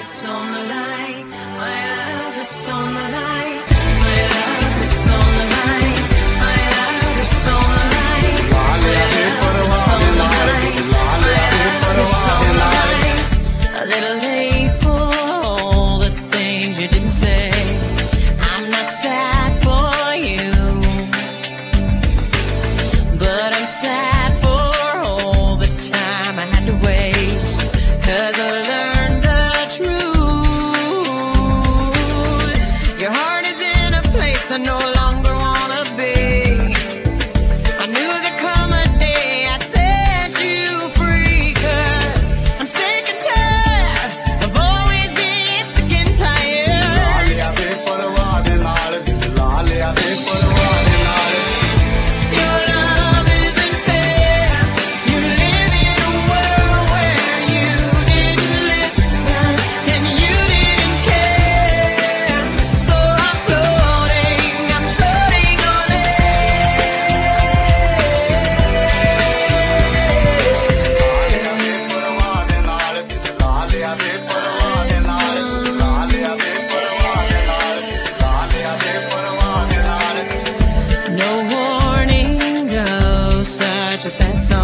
is on the line. My love is on the line. My love is on the line. My love is on the line. My love is on the line. My love is on the line. A little late for all the things you didn't say. I'm not sad for you, but I'm sad for all the time I had to waste. I no longer sad song.